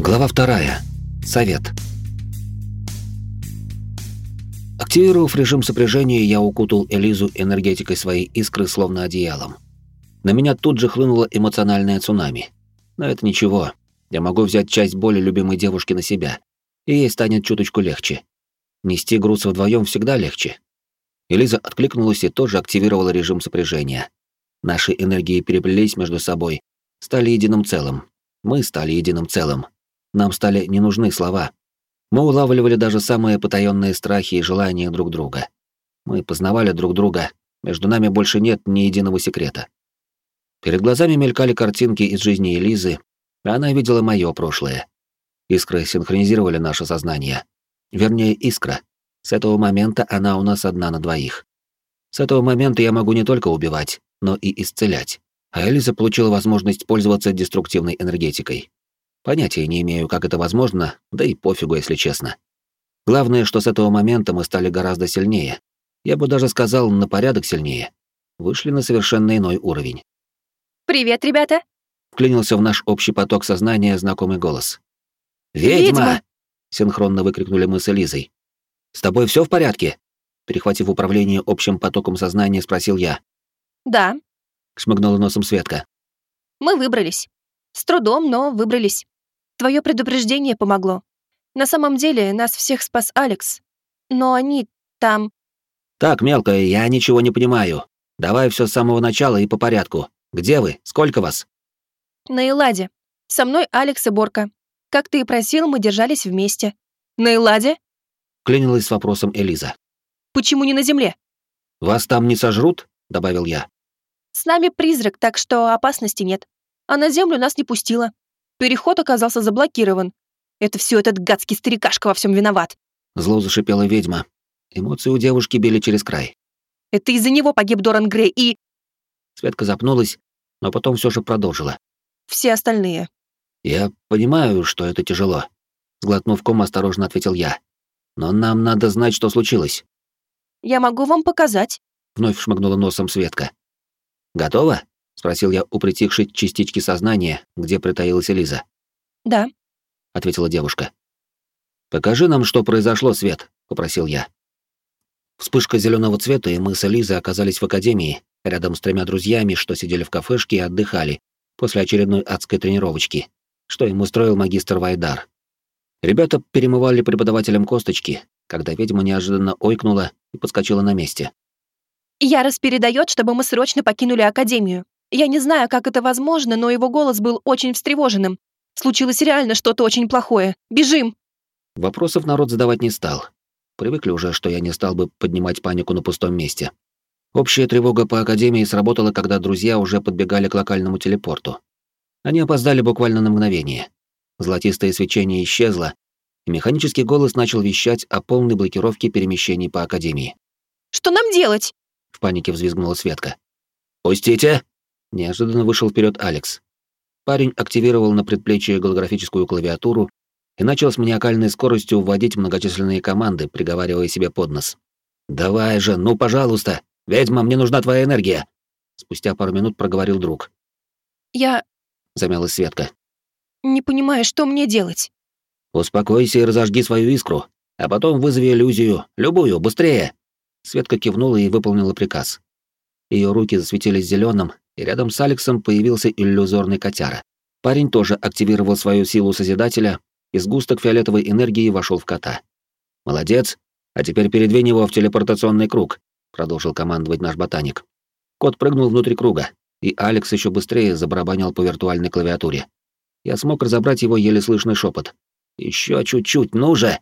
Глава вторая. Совет. Активировав режим сопряжения, я укутал Элизу энергетикой своей искры словно одеялом. На меня тут же хлынуло эмоциональное цунами. Но это ничего. Я могу взять часть боли любимой девушки на себя, и ей станет чуточку легче. Нести груз вдвоем всегда легче. Элиза откликнулась и тоже активировала режим сопряжения. Наши энергии переплелись между собой, стали единым целым. Мы стали единым целым. Нам стали не нужны слова. Мы улавливали даже самые потаённые страхи и желания друг друга. Мы познавали друг друга, между нами больше нет ни единого секрета. Перед глазами мелькали картинки из жизни Элизы, а она видела моё прошлое. Искры синхронизировали наше сознание. Вернее, искра. С этого момента она у нас одна на двоих. С этого момента я могу не только убивать, но и исцелять. А Элиза получила возможность пользоваться деструктивной энергетикой. Понятия не имею, как это возможно, да и пофигу, если честно. Главное, что с этого момента мы стали гораздо сильнее. Я бы даже сказал, на порядок сильнее. Вышли на совершенно иной уровень. «Привет, ребята!» Вклинился в наш общий поток сознания знакомый голос. «Ведьма!», Ведьма! синхронно выкрикнули мы с Элизой. «С тобой все в порядке?» Перехватив управление общим потоком сознания, спросил я. «Да», — шмыгнула носом Светка. «Мы выбрались. С трудом, но выбрались. Твое предупреждение помогло. На самом деле, нас всех спас Алекс. Но они там... Так, мелкая, я ничего не понимаю. Давай все с самого начала и по порядку. Где вы? Сколько вас? На Эладе. Со мной Алекс и Борка. Как ты и просил, мы держались вместе. На Эладе? Клянилась с вопросом Элиза. Почему не на земле? Вас там не сожрут? Добавил я. С нами призрак, так что опасности нет. А на землю нас не пустила. Переход оказался заблокирован. Это все этот гадский старикашка во всем виноват. Зло зашипела ведьма. Эмоции у девушки били через край. Это из-за него погиб Доран Грей и... Светка запнулась, но потом все же продолжила. Все остальные. Я понимаю, что это тяжело. Сглотнув ком, осторожно ответил я. Но нам надо знать, что случилось. Я могу вам показать. Вновь шмыгнула носом Светка. Готова? Спросил я у притихшей частички сознания, где притаилась Элиза. Да, ответила девушка. Покажи нам, что произошло, Свет, попросил я. Вспышка зеленого цвета, и мы с Элизой оказались в академии, рядом с тремя друзьями, что сидели в кафешке и отдыхали после очередной адской тренировочки, что им устроил магистр Вайдар. Ребята перемывали преподавателям косточки, когда ведьма неожиданно ойкнула и подскочила на месте. «Ярос передает, чтобы мы срочно покинули Академию. Я не знаю, как это возможно, но его голос был очень встревоженным. Случилось реально что-то очень плохое. Бежим!» Вопросов народ задавать не стал. Привыкли уже, что я не стал бы поднимать панику на пустом месте. Общая тревога по Академии сработала, когда друзья уже подбегали к локальному телепорту. Они опоздали буквально на мгновение. Золотистое свечение исчезло, и механический голос начал вещать о полной блокировке перемещений по Академии. «Что нам делать?» — в панике взвизгнула Светка. «Пустите!» Неожиданно вышел вперед Алекс. Парень активировал на предплечье голографическую клавиатуру и начал с маниакальной скоростью вводить многочисленные команды, приговаривая себе под нос. «Давай же, ну, пожалуйста! Ведьма, мне нужна твоя энергия!» Спустя пару минут проговорил друг. «Я...» — замялась Светка. «Не понимаю, что мне делать?» «Успокойся и разожги свою искру, а потом вызови иллюзию, любую, быстрее!» Светка кивнула и выполнила приказ. Ее руки засветились зеленым, и рядом с Алексом появился иллюзорный котяра. Парень тоже активировал свою силу Созидателя, и сгусток фиолетовой энергии вошел в кота. «Молодец, а теперь передвинь его в телепортационный круг», — продолжил командовать наш ботаник. Кот прыгнул внутрь круга, и Алекс еще быстрее забарабанил по виртуальной клавиатуре. Я смог разобрать его еле слышный шепот. Еще чуть-чуть, ну же!»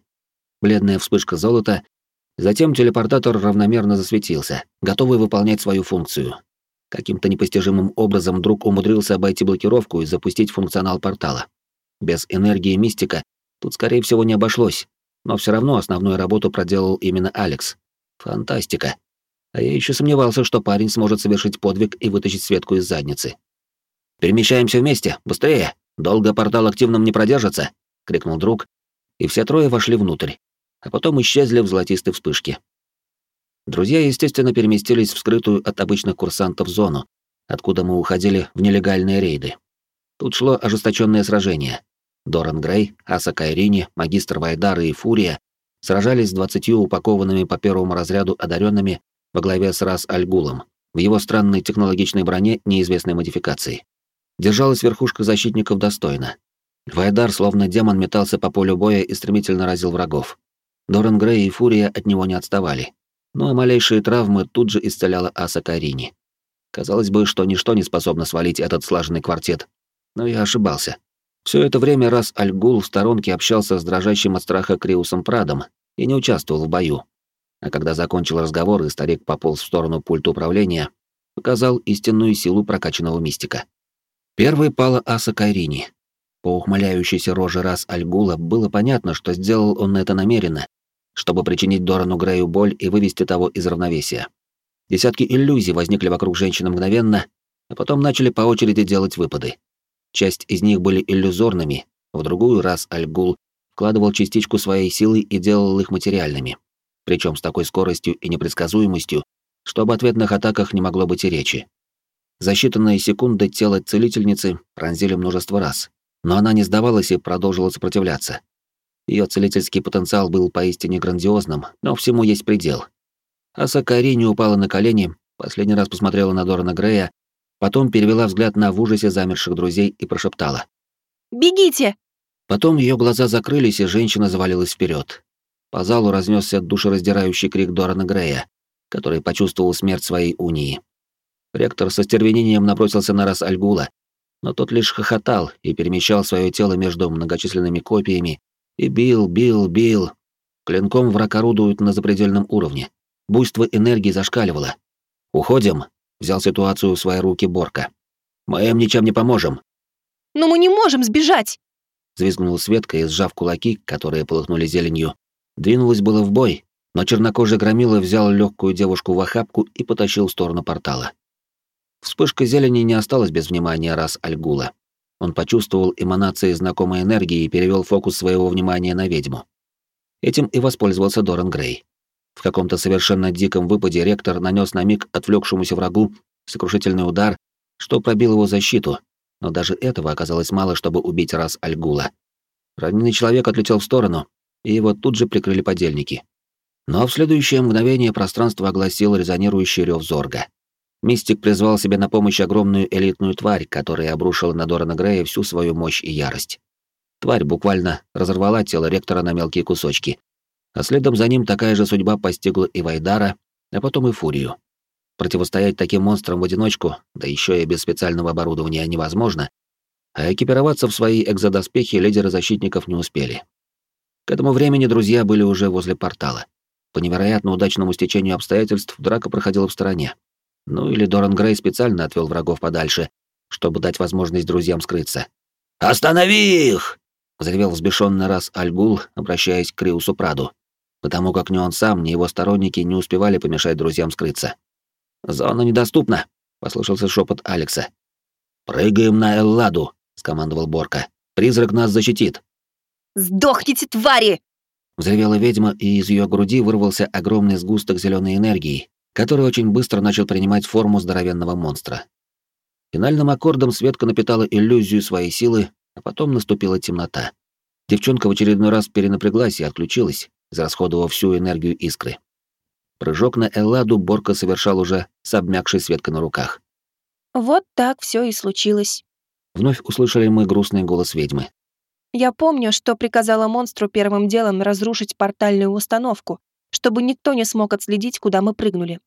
Бледная вспышка золота, затем телепортатор равномерно засветился, готовый выполнять свою функцию. Каким-то непостижимым образом друг умудрился обойти блокировку и запустить функционал портала. Без энергии мистика тут, скорее всего, не обошлось, но все равно основную работу проделал именно Алекс. Фантастика. А я еще сомневался, что парень сможет совершить подвиг и вытащить Светку из задницы. «Перемещаемся вместе, быстрее! Долго портал активным не продержится!» — крикнул друг, и все трое вошли внутрь, а потом исчезли в золотистой вспышке. Друзья, естественно, переместились в скрытую от обычных курсантов зону, откуда мы уходили в нелегальные рейды. Тут шло ожесточенное сражение. Доран Грей, Аса Кайрини, магистр Вайдара и Фурия сражались с двадцатью упакованными по первому разряду одаренными во главе с Рас Альгулом в его странной технологичной броне неизвестной модификации. Держалась верхушка защитников достойно. Вайдар, словно демон, метался по полю боя и стремительно разил врагов. Доран Грей и Фурия от него не отставали. Ну а малейшие травмы тут же исцеляла Аса Карини. Казалось бы, что ничто не способно свалить этот слаженный квартет. Но я ошибался. Все это время раз Альгул в сторонке общался с дрожащим от страха Криусом Прадом и не участвовал в бою. А когда закончил разговор и старик пополз в сторону пульта управления, показал истинную силу прокачанного мистика. Первой пала Аса Кайрини. По ухмыляющейся роже раз Альгула было понятно, что сделал он это намеренно, чтобы причинить Дорану Грею боль и вывести того из равновесия. Десятки иллюзий возникли вокруг женщины мгновенно, а потом начали по очереди делать выпады. Часть из них были иллюзорными, в другую раз Альгул вкладывал частичку своей силы и делал их материальными. Причем с такой скоростью и непредсказуемостью, что об ответных атаках не могло быть и речи. За считанные секунды тело целительницы пронзили множество раз, но она не сдавалась и продолжила сопротивляться. Ее целительский потенциал был поистине грандиозным, но всему есть предел. Аса Карини упала на колени, последний раз посмотрела на Дорана Грея, потом перевела взгляд на в ужасе замерших друзей и прошептала. «Бегите!» Потом ее глаза закрылись, и женщина завалилась вперед. По залу разнесся душераздирающий крик Дорана Грея, который почувствовал смерть своей унии. Ректор со стервенением набросился на раз Альгула, но тот лишь хохотал и перемещал свое тело между многочисленными копиями и бил, бил, бил. Клинком враг орудует на запредельном уровне. Буйство энергии зашкаливало. «Уходим», — взял ситуацию в свои руки Борка. «Мы им ничем не поможем». «Но мы не можем сбежать!» Взвизгнула Светка и, сжав кулаки, которые полыхнули зеленью, двинулась было в бой, но чернокожий громила взял легкую девушку в охапку и потащил в сторону портала. Вспышка зелени не осталась без внимания раз Альгула. Он почувствовал эманации знакомой энергии и перевел фокус своего внимания на ведьму. Этим и воспользовался Доран Грей. В каком-то совершенно диком выпаде ректор нанес на миг отвлекшемуся врагу сокрушительный удар, что пробил его защиту, но даже этого оказалось мало, чтобы убить раз Альгула. Раненый человек отлетел в сторону, и его тут же прикрыли подельники. Но в следующее мгновение пространство огласил резонирующий рев Зорга. Мистик призвал себе на помощь огромную элитную тварь, которая обрушила на Дорана Грея всю свою мощь и ярость. Тварь буквально разорвала тело ректора на мелкие кусочки, а следом за ним такая же судьба постигла и Вайдара, а потом и Фурию. Противостоять таким монстрам в одиночку, да еще и без специального оборудования, невозможно, а экипироваться в свои экзодоспехи лидеры защитников не успели. К этому времени друзья были уже возле портала. По невероятно удачному стечению обстоятельств драка проходила в стороне. Ну или Доран Грей специально отвел врагов подальше, чтобы дать возможность друзьям скрыться. «Останови их!» — взревел взбешенный раз Альгул, обращаясь к Криусу Праду, потому как ни он сам, ни его сторонники не успевали помешать друзьям скрыться. «Зона недоступна», — послышался шепот Алекса. «Прыгаем на Элладу», — скомандовал Борка. «Призрак нас защитит». «Сдохните, твари!» Взревела ведьма, и из ее груди вырвался огромный сгусток зеленой энергии, который очень быстро начал принимать форму здоровенного монстра. Финальным аккордом Светка напитала иллюзию своей силы, а потом наступила темнота. Девчонка в очередной раз перенапряглась и отключилась, израсходовав всю энергию искры. Прыжок на Элладу Борка совершал уже с обмякшей Светкой на руках. Вот так все и случилось. Вновь услышали мы грустный голос ведьмы. Я помню, что приказала монстру первым делом разрушить портальную установку, чтобы никто не смог отследить, куда мы прыгнули.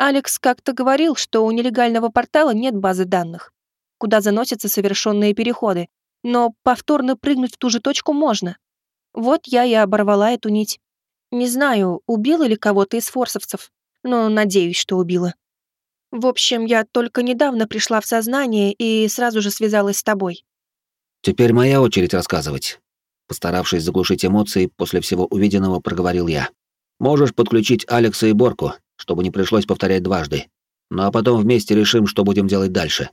Алекс как-то говорил, что у нелегального портала нет базы данных, куда заносятся совершенные переходы, но повторно прыгнуть в ту же точку можно. Вот я и оборвала эту нить. Не знаю, убила ли кого-то из форсовцев, но надеюсь, что убила. В общем, я только недавно пришла в сознание и сразу же связалась с тобой. Теперь моя очередь рассказывать. Постаравшись заглушить эмоции, после всего увиденного проговорил я. Можешь подключить Алекса и Борку, чтобы не пришлось повторять дважды. Ну а потом вместе решим, что будем делать дальше.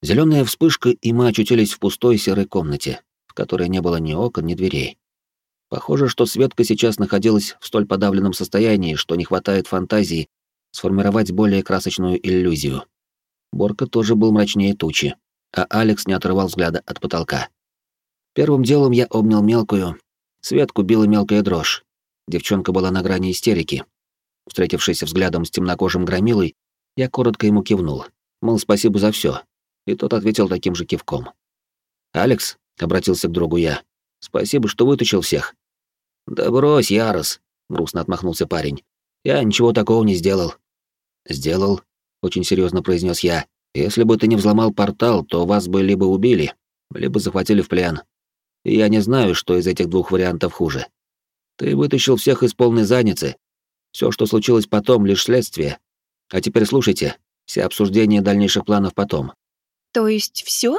Зеленая вспышка, и мы очутились в пустой серой комнате, в которой не было ни окон, ни дверей. Похоже, что Светка сейчас находилась в столь подавленном состоянии, что не хватает фантазии сформировать более красочную иллюзию. Борка тоже был мрачнее тучи, а Алекс не отрывал взгляда от потолка. Первым делом я обнял мелкую. Светку била мелкая дрожь. Девчонка была на грани истерики. Встретившись взглядом с темнокожим громилой, я коротко ему кивнул. Мол, спасибо за все. И тот ответил таким же кивком. «Алекс», — обратился к другу я, — «спасибо, что вытащил всех». «Да брось, Ярос», — грустно отмахнулся парень. «Я ничего такого не сделал». «Сделал», — очень серьезно произнес я. «Если бы ты не взломал портал, то вас бы либо убили, либо захватили в плен. И я не знаю, что из этих двух вариантов хуже. Ты вытащил всех из полной задницы. Все, что случилось потом, лишь следствие. А теперь слушайте, все обсуждения дальнейших планов потом. То есть все?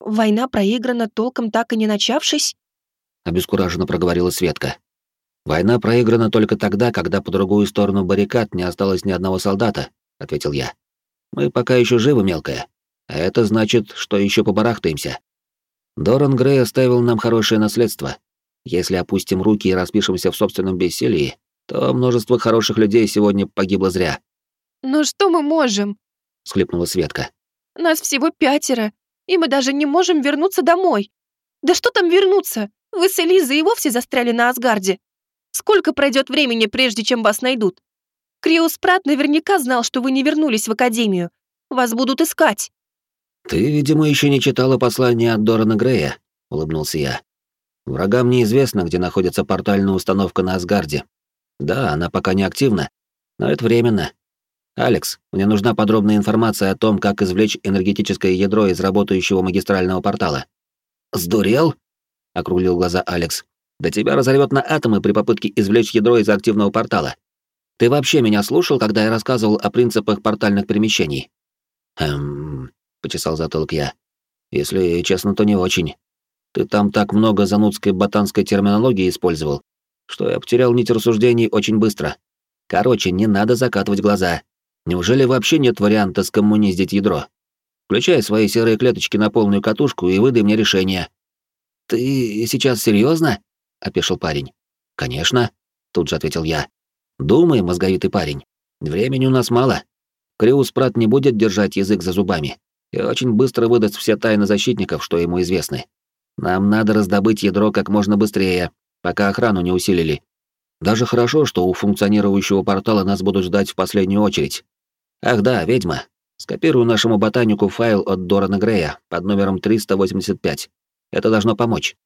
Война проиграна, толком так и не начавшись? Обескураженно проговорила Светка. Война проиграна только тогда, когда по другую сторону баррикад не осталось ни одного солдата, ответил я. Мы пока еще живы, мелкая. А это значит, что еще побарахтаемся. Доран Грей оставил нам хорошее наследство. Если опустим руки и распишемся в собственном бессилии, то множество хороших людей сегодня погибло зря. «Но что мы можем?» — схлипнула Светка. «Нас всего пятеро, и мы даже не можем вернуться домой. Да что там вернуться? Вы с Элизой и вовсе застряли на Асгарде. Сколько пройдет времени, прежде чем вас найдут? Криус Прат наверняка знал, что вы не вернулись в Академию. Вас будут искать». «Ты, видимо, еще не читала послание от Дорана Грея», — улыбнулся я. «Врагам неизвестно, где находится портальная установка на Асгарде. Да, она пока не активна, но это временно. Алекс, мне нужна подробная информация о том, как извлечь энергетическое ядро из работающего магистрального портала». «Сдурел?» — округлил глаза Алекс. «Да тебя разорвет на атомы при попытке извлечь ядро из активного портала. Ты вообще меня слушал, когда я рассказывал о принципах портальных перемещений?» «Эм...» — почесал затылок я. «Если честно, то не очень. Ты там так много занудской ботанской терминологии использовал, что я потерял нить рассуждений очень быстро. Короче, не надо закатывать глаза. Неужели вообще нет варианта скоммуниздить ядро? Включай свои серые клеточки на полную катушку и выдай мне решение». «Ты сейчас серьезно? опешил парень. «Конечно», — тут же ответил я. «Думай, мозговитый парень. Времени у нас мало. Криус Прат не будет держать язык за зубами и очень быстро выдаст все тайны защитников, что ему известны. Нам надо раздобыть ядро как можно быстрее, пока охрану не усилили. Даже хорошо, что у функционирующего портала нас будут ждать в последнюю очередь. Ах да, ведьма. Скопирую нашему ботанику файл от Дорана Грея под номером 385. Это должно помочь.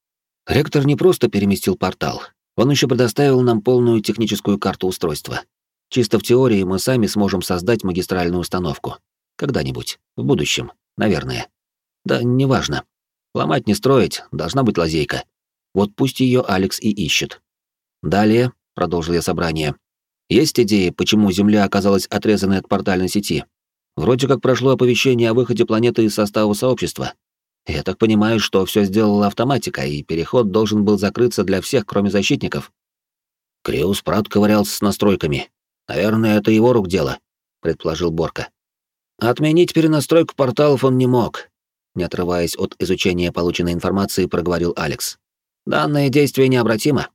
Ректор не просто переместил портал, он еще предоставил нам полную техническую карту устройства. Чисто в теории мы сами сможем создать магистральную установку. Когда-нибудь, в будущем, наверное. Да, неважно. Ломать не строить, должна быть лазейка. Вот пусть ее Алекс и ищет. Далее, продолжил я собрание, есть идеи, почему Земля оказалась отрезанной от портальной сети? Вроде как прошло оповещение о выходе планеты из состава сообщества. Я так понимаю, что все сделала автоматика, и переход должен был закрыться для всех, кроме защитников. Криус Прат ковырялся с настройками. Наверное, это его рук дело, предположил Борка. Отменить перенастройку порталов он не мог, не отрываясь от изучения полученной информации, проговорил Алекс. Данное действие необратимо.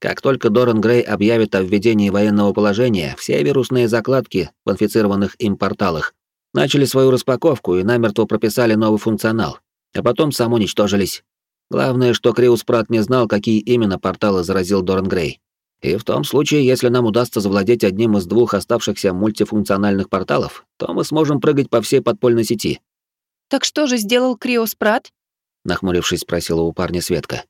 Как только Доран Грей объявит о введении военного положения, все вирусные закладки в инфицированных им порталах начали свою распаковку и намертво прописали новый функционал, а потом сам уничтожились. Главное, что Криус Прат не знал, какие именно порталы заразил Доран Грей. И в том случае, если нам удастся завладеть одним из двух оставшихся мультифункциональных порталов, то мы сможем прыгать по всей подпольной сети. Так что же сделал Криос Прат? Нахмурившись, спросила у парня Светка.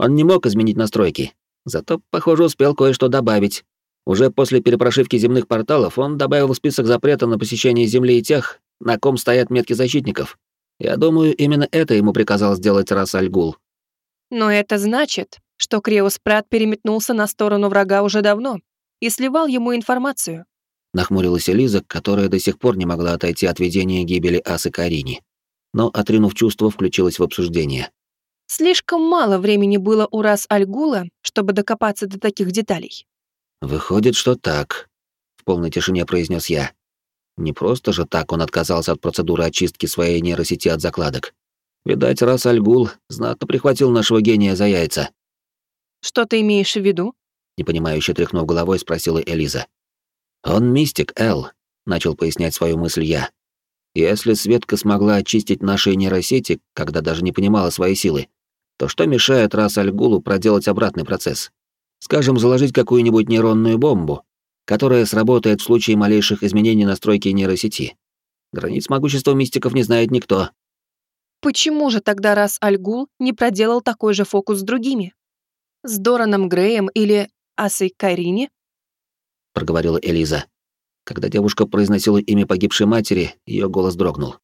Он не мог изменить настройки, зато, похоже, успел кое-что добавить. Уже после перепрошивки земных порталов он добавил в список запрета на посещение Земли и тех, на ком стоят метки защитников. Я думаю, именно это ему приказал сделать Рас Альгул. Но это значит, что Криос Прат переметнулся на сторону врага уже давно и сливал ему информацию. Нахмурилась Элиза, которая до сих пор не могла отойти от видения гибели Асы Карини. Но, отринув чувство, включилась в обсуждение. Слишком мало времени было у Рас Альгула, чтобы докопаться до таких деталей. «Выходит, что так», — в полной тишине произнес я. Не просто же так он отказался от процедуры очистки своей нейросети от закладок. Видать, Рас Альгул знатно прихватил нашего гения за яйца. Что ты имеешь в виду? непонимающе тряхнув головой, спросила Элиза. Он мистик, Эл, начал пояснять свою мысль я. Если Светка смогла очистить наши нейросети, когда даже не понимала своей силы, то что мешает раз Альгулу проделать обратный процесс? Скажем, заложить какую-нибудь нейронную бомбу, которая сработает в случае малейших изменений настройки нейросети. Границ могущества мистиков не знает никто. Почему же тогда раз Альгул не проделал такой же фокус с другими? С Дораном Греем или Асой Карини? Проговорила Элиза. Когда девушка произносила имя погибшей матери, ее голос дрогнул.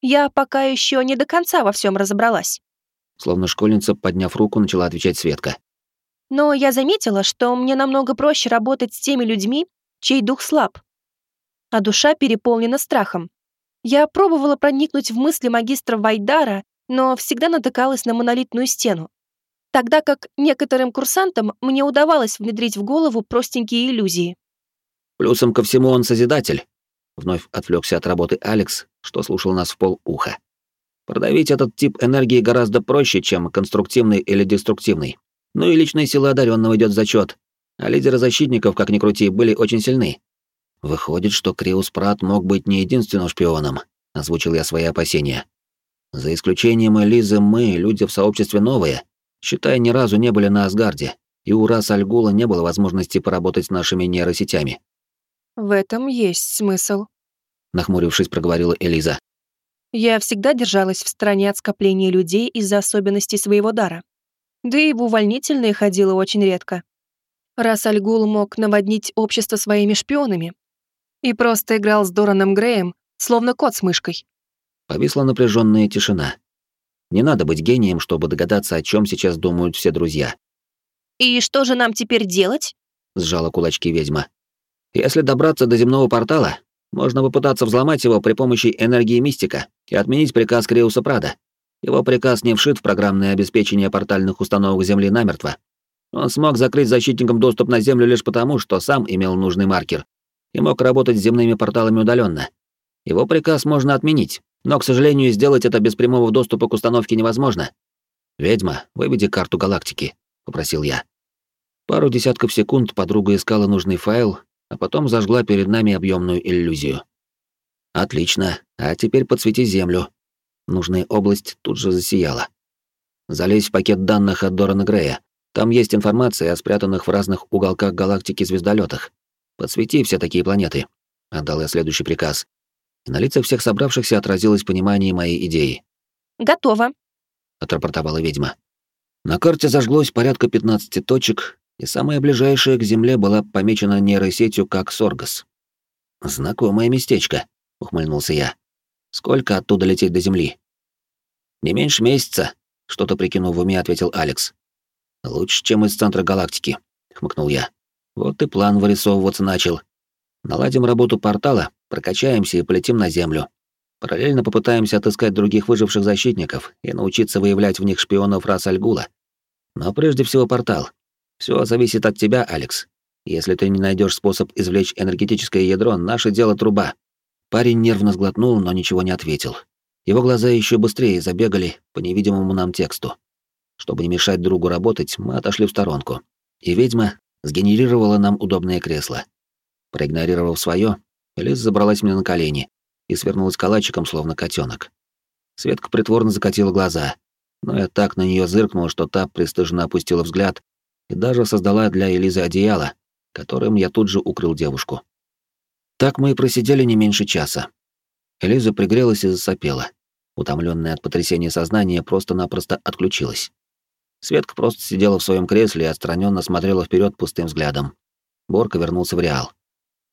Я пока еще не до конца во всем разобралась. Словно школьница, подняв руку, начала отвечать Светка. Но я заметила, что мне намного проще работать с теми людьми, чей дух слаб, а душа переполнена страхом. Я пробовала проникнуть в мысли магистра Вайдара, но всегда натыкалась на монолитную стену. Тогда как некоторым курсантам мне удавалось внедрить в голову простенькие иллюзии. Плюсом ко всему он созидатель. Вновь отвлекся от работы Алекс, что слушал нас в пол уха. Продавить этот тип энергии гораздо проще, чем конструктивный или деструктивный. Ну и личной силы одаренного идет зачет. А лидеры защитников, как ни крути, были очень сильны. Выходит, что Криус Прат мог быть не единственным шпионом, озвучил я свои опасения. За исключением Элизы, мы, люди в сообществе новые, считая, ни разу не были на Асгарде, и у Рас Альгула не было возможности поработать с нашими нейросетями. В этом есть смысл, нахмурившись, проговорила Элиза. Я всегда держалась в стороне от скопления людей из-за особенностей своего дара. Да и в увольнительные ходила очень редко. Раз Альгул мог наводнить общество своими шпионами и просто играл с Дораном Греем, словно кот с мышкой. Повисла напряженная тишина. Не надо быть гением, чтобы догадаться, о чем сейчас думают все друзья. «И что же нам теперь делать?» — сжала кулачки ведьма. Если добраться до земного портала, можно попытаться взломать его при помощи энергии мистика и отменить приказ Криуса Прада. Его приказ не вшит в программное обеспечение портальных установок Земли намертво. Он смог закрыть защитникам доступ на Землю лишь потому, что сам имел нужный маркер и мог работать с земными порталами удаленно. Его приказ можно отменить, но, к сожалению, сделать это без прямого доступа к установке невозможно. «Ведьма, выведи карту галактики», — попросил я. Пару десятков секунд подруга искала нужный файл, а потом зажгла перед нами объемную иллюзию. Отлично, а теперь подсвети Землю. Нужная область тут же засияла. Залезь в пакет данных от Дорана Грея. Там есть информация о спрятанных в разных уголках галактики звездолетах. Подсвети все такие планеты. Отдал я следующий приказ. И на лицах всех собравшихся отразилось понимание моей идеи. «Готово», — отрапортовала ведьма. На карте зажглось порядка 15 точек, и самая ближайшая к Земле была помечена нейросетью как Соргас. «Знакомое местечко», — ухмыльнулся я. «Сколько оттуда лететь до Земли?» «Не меньше месяца», — что-то прикинув в уме, ответил Алекс. «Лучше, чем из центра галактики», — хмыкнул я. «Вот и план вырисовываться начал. Наладим работу портала, прокачаемся и полетим на Землю. Параллельно попытаемся отыскать других выживших защитников и научиться выявлять в них шпионов рас Альгула. Но прежде всего портал. Все зависит от тебя, Алекс. Если ты не найдешь способ извлечь энергетическое ядро, наше дело труба. Парень нервно сглотнул, но ничего не ответил. Его глаза еще быстрее забегали по невидимому нам тексту. Чтобы не мешать другу работать, мы отошли в сторонку. И ведьма сгенерировала нам удобное кресло. Проигнорировав свое, Элис забралась мне на колени и свернулась калачиком, словно котенок. Светка притворно закатила глаза, но я так на нее зыркнул, что та пристыженно опустила взгляд и даже создала для Элизы одеяло, которым я тут же укрыл девушку. Так мы и просидели не меньше часа. Элиза пригрелась и засопела. Утомленная от потрясения сознания просто-напросто отключилась. Светка просто сидела в своем кресле и отстраненно смотрела вперед пустым взглядом. Борка вернулся в Реал.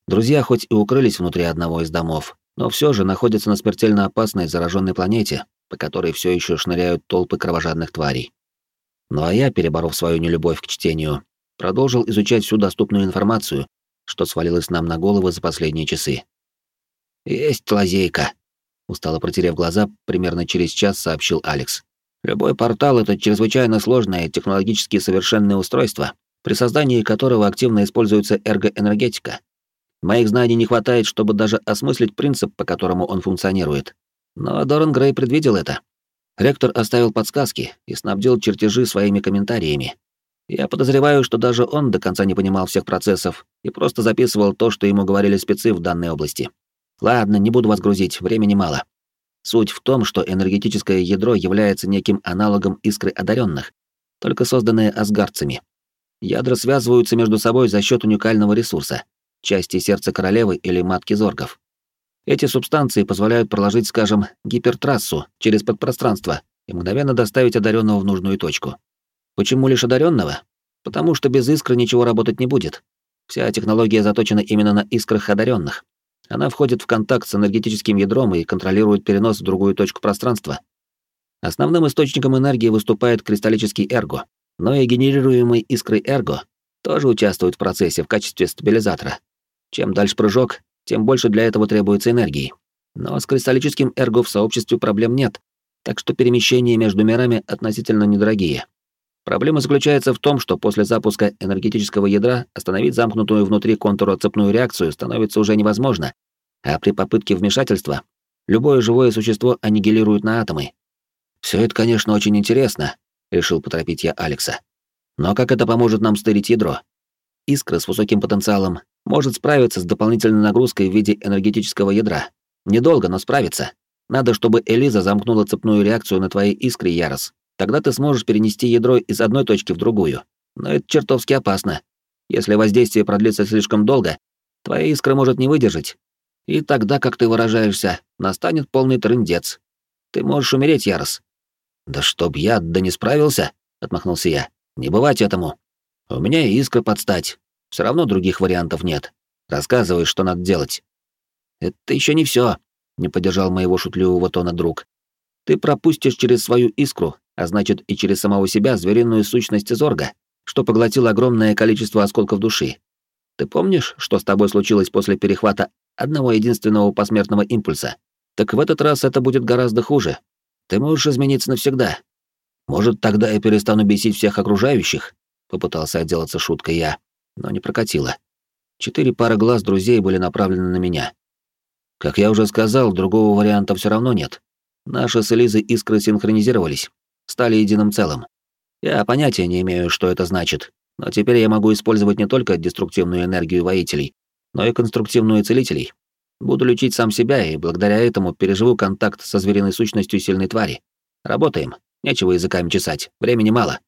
Друзья хоть и укрылись внутри одного из домов, но все же находятся на смертельно опасной зараженной планете, по которой все еще шныряют толпы кровожадных тварей. Ну а я, переборов свою нелюбовь к чтению, продолжил изучать всю доступную информацию, что свалилось нам на головы за последние часы. «Есть лазейка», — устало протерев глаза, примерно через час сообщил Алекс. «Любой портал — это чрезвычайно сложное технологически совершенное устройство, при создании которого активно используется эргоэнергетика. Моих знаний не хватает, чтобы даже осмыслить принцип, по которому он функционирует. Но Доран Грей предвидел это Ректор оставил подсказки и снабдил чертежи своими комментариями. Я подозреваю, что даже он до конца не понимал всех процессов и просто записывал то, что ему говорили спецы в данной области. Ладно, не буду вас грузить, времени мало. Суть в том, что энергетическое ядро является неким аналогом искры одаренных, только созданные асгардцами. Ядра связываются между собой за счет уникального ресурса — части сердца королевы или матки зоргов. Эти субстанции позволяют проложить, скажем, гипертрассу через подпространство и мгновенно доставить одаренного в нужную точку. Почему лишь одаренного? Потому что без искры ничего работать не будет. Вся технология заточена именно на искрах одаренных. Она входит в контакт с энергетическим ядром и контролирует перенос в другую точку пространства. Основным источником энергии выступает кристаллический эрго, но и генерируемый искрой эрго тоже участвует в процессе в качестве стабилизатора. Чем дальше прыжок, тем больше для этого требуется энергии. Но с кристаллическим эрго в сообществе проблем нет, так что перемещения между мирами относительно недорогие. Проблема заключается в том, что после запуска энергетического ядра остановить замкнутую внутри контура цепную реакцию становится уже невозможно, а при попытке вмешательства любое живое существо аннигилирует на атомы. Все это, конечно, очень интересно, решил поторопить я Алекса. Но как это поможет нам стырить ядро? Искра с высоким потенциалом может справиться с дополнительной нагрузкой в виде энергетического ядра. Недолго, но справится. Надо, чтобы Элиза замкнула цепную реакцию на твоей искре, Ярос. Тогда ты сможешь перенести ядро из одной точки в другую. Но это чертовски опасно. Если воздействие продлится слишком долго, твоя искра может не выдержать. И тогда, как ты выражаешься, настанет полный трындец. Ты можешь умереть, Ярос. Да чтоб я, да не справился, отмахнулся я. Не бывать этому. У меня и искра подстать. Все равно других вариантов нет. Рассказывай, что надо делать. Это еще не все, не поддержал моего шутливого тона друг. Ты пропустишь через свою искру а значит и через самого себя звериную сущность Зорга, что поглотил огромное количество осколков души. Ты помнишь, что с тобой случилось после перехвата одного единственного посмертного импульса? Так в этот раз это будет гораздо хуже. Ты можешь измениться навсегда. Может, тогда я перестану бесить всех окружающих? Попытался отделаться шуткой я, но не прокатило. Четыре пары глаз друзей были направлены на меня. Как я уже сказал, другого варианта все равно нет. Наши с Элизой искры синхронизировались, стали единым целым. Я понятия не имею, что это значит, но теперь я могу использовать не только деструктивную энергию воителей, но и конструктивную целителей. Буду лечить сам себя и благодаря этому переживу контакт со звериной сущностью сильной твари. Работаем. Нечего языками чесать, времени мало.